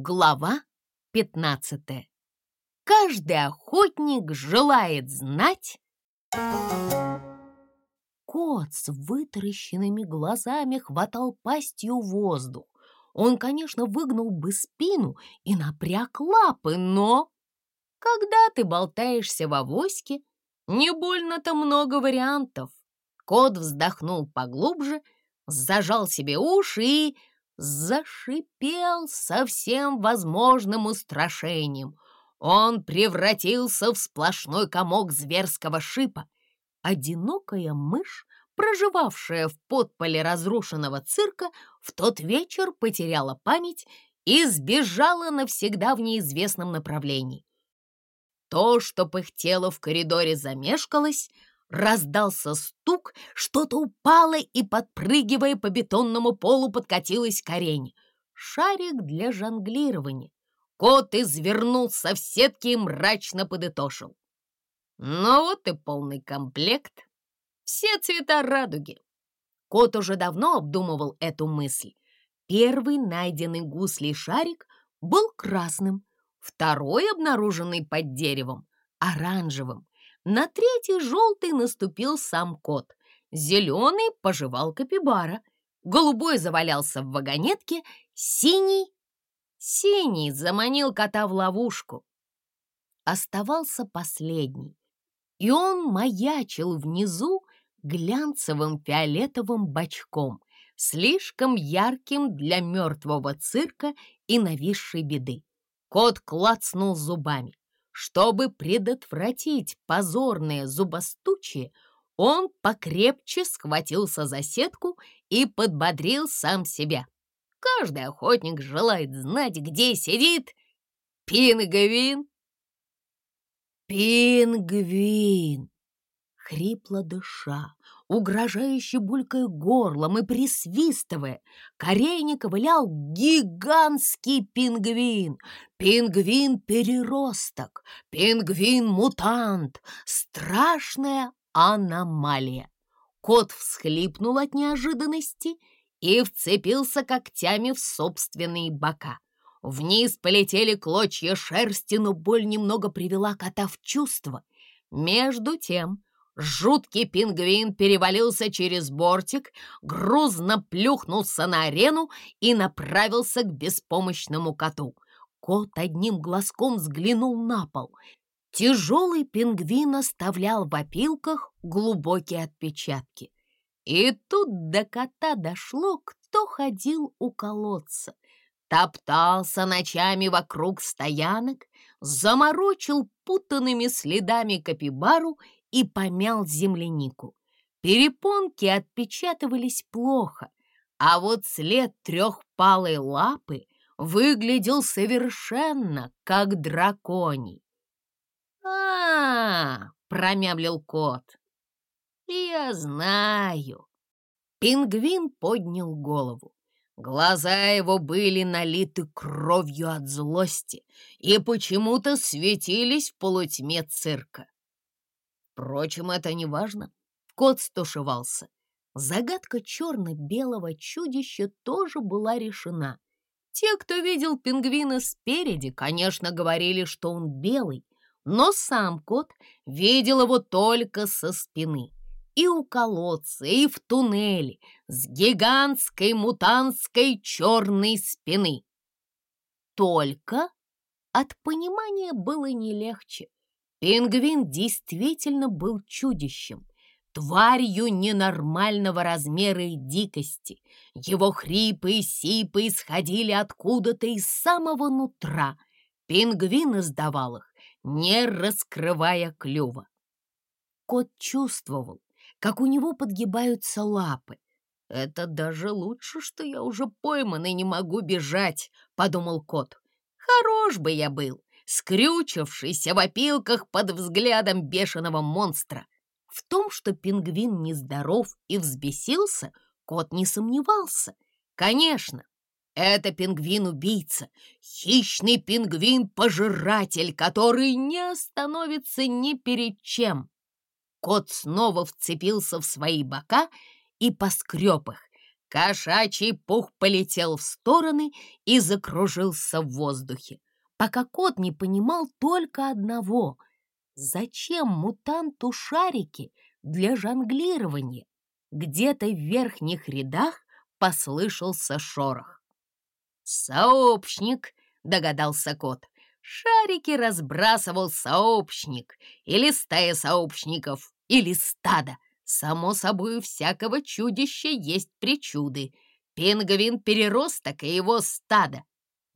Глава 15. Каждый охотник желает знать... Кот с вытаращенными глазами хватал пастью воздух. Он, конечно, выгнул бы спину и напряг лапы, но... Когда ты болтаешься в авоське, не больно-то много вариантов. Кот вздохнул поглубже, зажал себе уши и зашипел со всем возможным устрашением. Он превратился в сплошной комок зверского шипа. Одинокая мышь, проживавшая в подполе разрушенного цирка, в тот вечер потеряла память и сбежала навсегда в неизвестном направлении. То, что пыхтело в коридоре, замешкалось — Раздался стук, что-то упало и, подпрыгивая по бетонному полу, подкатилась к арене. Шарик для жонглирования. Кот извернулся в сетке и мрачно подытошил. Ну вот и полный комплект. Все цвета радуги. Кот уже давно обдумывал эту мысль. Первый найденный гуслей шарик был красным, второй, обнаруженный под деревом, оранжевым, на третий желтый наступил сам кот. Зеленый пожевал капибара. Голубой завалялся в вагонетке. Синий... Синий заманил кота в ловушку. Оставался последний. И он маячил внизу глянцевым фиолетовым бочком, слишком ярким для мертвого цирка и нависшей беды. Кот клацнул зубами. Чтобы предотвратить позорное зубостучие, он покрепче схватился за сетку и подбодрил сам себя. Каждый охотник желает знать, где сидит пингвин. Пингвин! Хрипло дыша, угрожающе булькая горлом и присвистывая, к арене ковылял гигантский пингвин. Пингвин-переросток, пингвин-мутант, страшная аномалия. Кот всхлипнул от неожиданности и вцепился когтями в собственные бока. Вниз полетели клочья шерсти, но боль немного привела кота в чувство. Между тем Жуткий пингвин перевалился через бортик, грузно плюхнулся на арену и направился к беспомощному коту. Кот одним глазком взглянул на пол. Тяжелый пингвин оставлял в опилках глубокие отпечатки. И тут до кота дошло, кто ходил у колодца. Топтался ночами вокруг стоянок, заморочил путанными следами капибару и помял землянику. Перепонки отпечатывались плохо, а вот след трехпалой лапы выглядел совершенно как драконий. а, -а, -а промямлил кот. «Я знаю». Пингвин поднял голову. Глаза его были налиты кровью от злости и почему-то светились в полутьме цирка. Впрочем, это не важно. Кот стушевался. Загадка черно-белого чудища тоже была решена. Те, кто видел пингвина спереди, конечно, говорили, что он белый, но сам кот видел его только со спины. И у колодца, и в туннеле, с гигантской мутантской черной спины. Только от понимания было не легче. Пингвин действительно был чудищем, тварью ненормального размера и дикости. Его хрипы и сипы исходили откуда-то из самого нутра. Пингвин издавал их, не раскрывая клюва. Кот чувствовал, как у него подгибаются лапы. «Это даже лучше, что я уже пойман и не могу бежать», — подумал кот. «Хорош бы я был, скрючившийся в опилках под взглядом бешеного монстра. В том, что пингвин нездоров и взбесился, кот не сомневался. Конечно, это пингвин-убийца, хищный пингвин-пожиратель, который не остановится ни перед чем. Кот снова вцепился в свои бока и поскреб их. Кошачий пух полетел в стороны и закружился в воздухе, пока кот не понимал только одного — зачем мутанту шарики для жонглирования? Где-то в верхних рядах послышался шорох. «Сообщник!» — догадался кот. «Шарики разбрасывал сообщник, или стая сообщников, или стадо. Само собой, у всякого чудища есть причуды. Пингвин переросток и его стадо.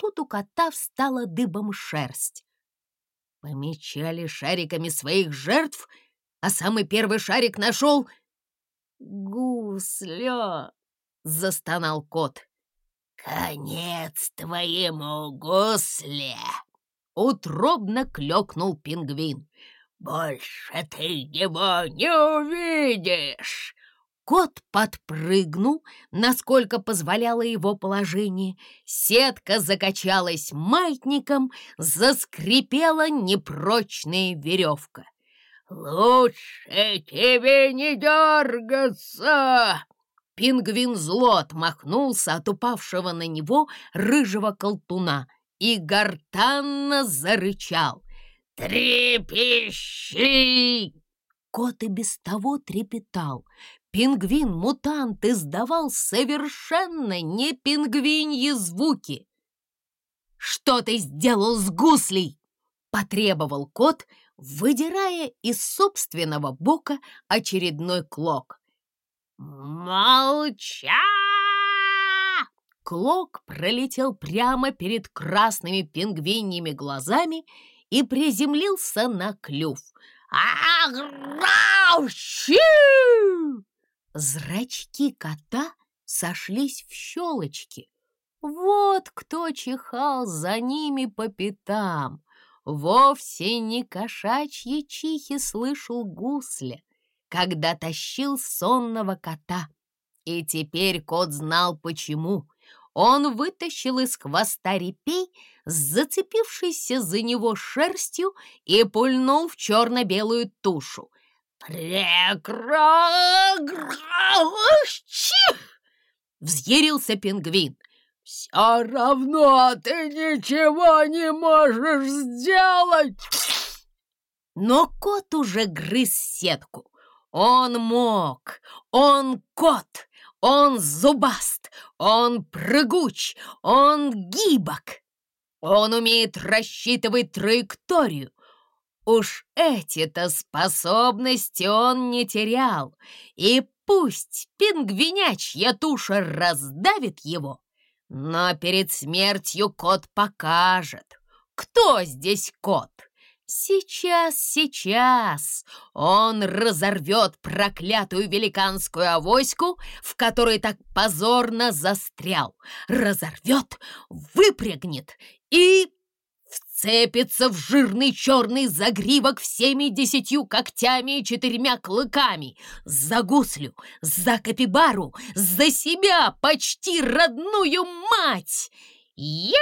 Тут у кота встала дыбом шерсть. Помечали шариками своих жертв, а самый первый шарик нашел... «Гусля!» — застонал кот. «Конец твоему гусле!» — утробно клёкнул пингвин. «Больше ты его не увидишь!» Кот подпрыгнул, насколько позволяло его положение. Сетка закачалась маятником, заскрипела непрочная веревка. «Лучше тебе не дергаться!» Пингвин зло отмахнулся от упавшего на него рыжего колтуна и гортанно зарычал. «Трепещи!» Кот и без того трепетал. Пингвин-мутант издавал совершенно не пингвиньи звуки. «Что ты сделал с гуслей?» — потребовал кот, выдирая из собственного бока очередной клок. «Молча!» Клок пролетел прямо перед красными пингвиньими глазами и приземлился на клюв. «Аграу-щи!» Зрачки кота сошлись в щелочки. Вот кто чихал за ними по пятам. Вовсе не кошачьи чихи слышал гусля, когда тащил сонного кота. И теперь кот знал почему. Он вытащил из хвоста репей, зацепившийся за него шерстью, и пульнул в черно-белую тушу. «Прекращи!» — взъярился пингвин. «Все равно ты ничего не можешь сделать!» Но кот уже грыз сетку. Он мог, он кот, он зубаст, он прыгуч, он гибок. Он умеет рассчитывать траекторию. Уж эти-то способности он не терял, и пусть пингвинячья туша раздавит его, но перед смертью кот покажет, кто здесь кот. Сейчас, сейчас он разорвет проклятую великанскую авоську, в которой так позорно застрял. Разорвет, выпрягнет и вцепится в жирный черный загривок всеми десятью когтями и четырьмя клыками. За гуслю, за капибару, за себя, почти родную мать. «Я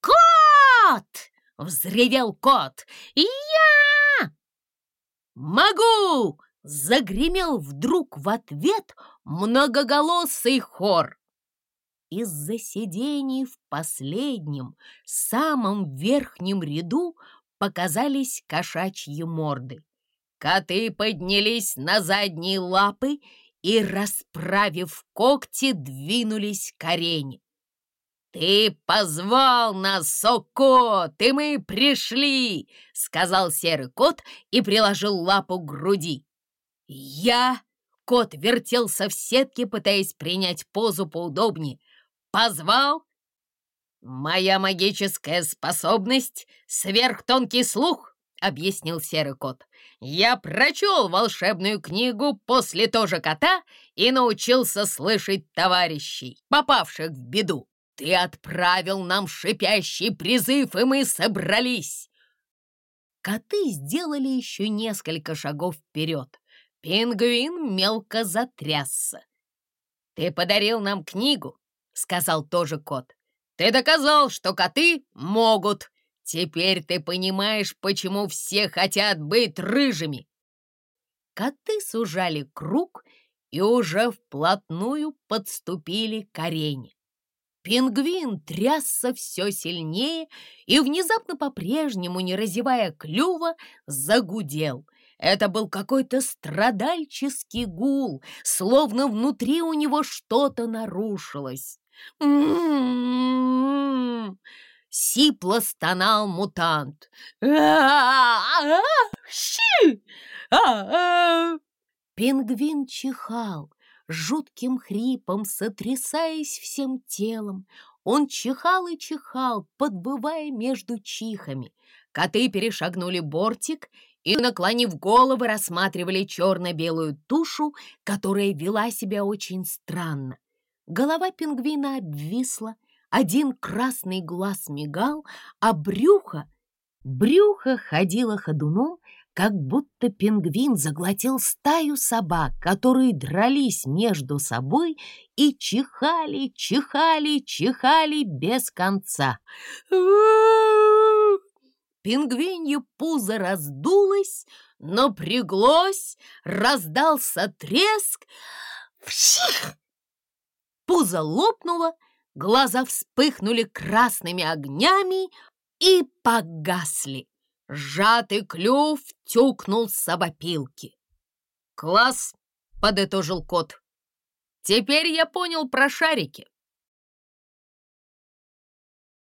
кот!» — взревел кот. «Я могу!» — загремел вдруг в ответ многоголосый хор. Из-за сидений в последнем, самом верхнем ряду показались кошачьи морды. Коты поднялись на задние лапы и, расправив когти, двинулись к арене. «Ты позвал нас, Сокот, и мы пришли!» — сказал серый кот и приложил лапу к груди. «Я...» — кот вертелся в сетке, пытаясь принять позу поудобнее. «Позвал?» «Моя магическая способность — сверхтонкий слух», — объяснил серый кот. «Я прочел волшебную книгу после тоже кота и научился слышать товарищей, попавших в беду. Ты отправил нам шипящий призыв, и мы собрались!» Коты сделали еще несколько шагов вперед. Пингвин мелко затрясся. «Ты подарил нам книгу», — сказал тоже кот. «Ты доказал, что коты могут. Теперь ты понимаешь, почему все хотят быть рыжими». Коты сужали круг и уже вплотную подступили к арене. Пингвин трясся все сильнее и, внезапно по-прежнему, не разевая клюва, загудел. Это был какой-то страдальческий гул, словно внутри у него что-то нарушилось. Сипло стонал мутант. Пингвин чихал, жутким хрипом, сотрясаясь всем телом. Он чихал и чихал, подбывая между чихами. Коты перешагнули бортик и, наклонив головы, рассматривали черно-белую тушу, которая вела себя очень странно. Голова пингвина обвисла, один красный глаз мигал, а брюхо, брюхо ходило ходуном, как будто пингвин заглотил стаю собак, которые дрались между собой и чихали, чихали, чихали без конца. Пингвинье пузо раздулось, напряглось, раздался треск. Вших! Пузо лопнуло, глаза вспыхнули красными огнями и погасли. Сжатый клюв тюкнул с обопилки. «Класс!» — подытожил кот. «Теперь я понял про шарики.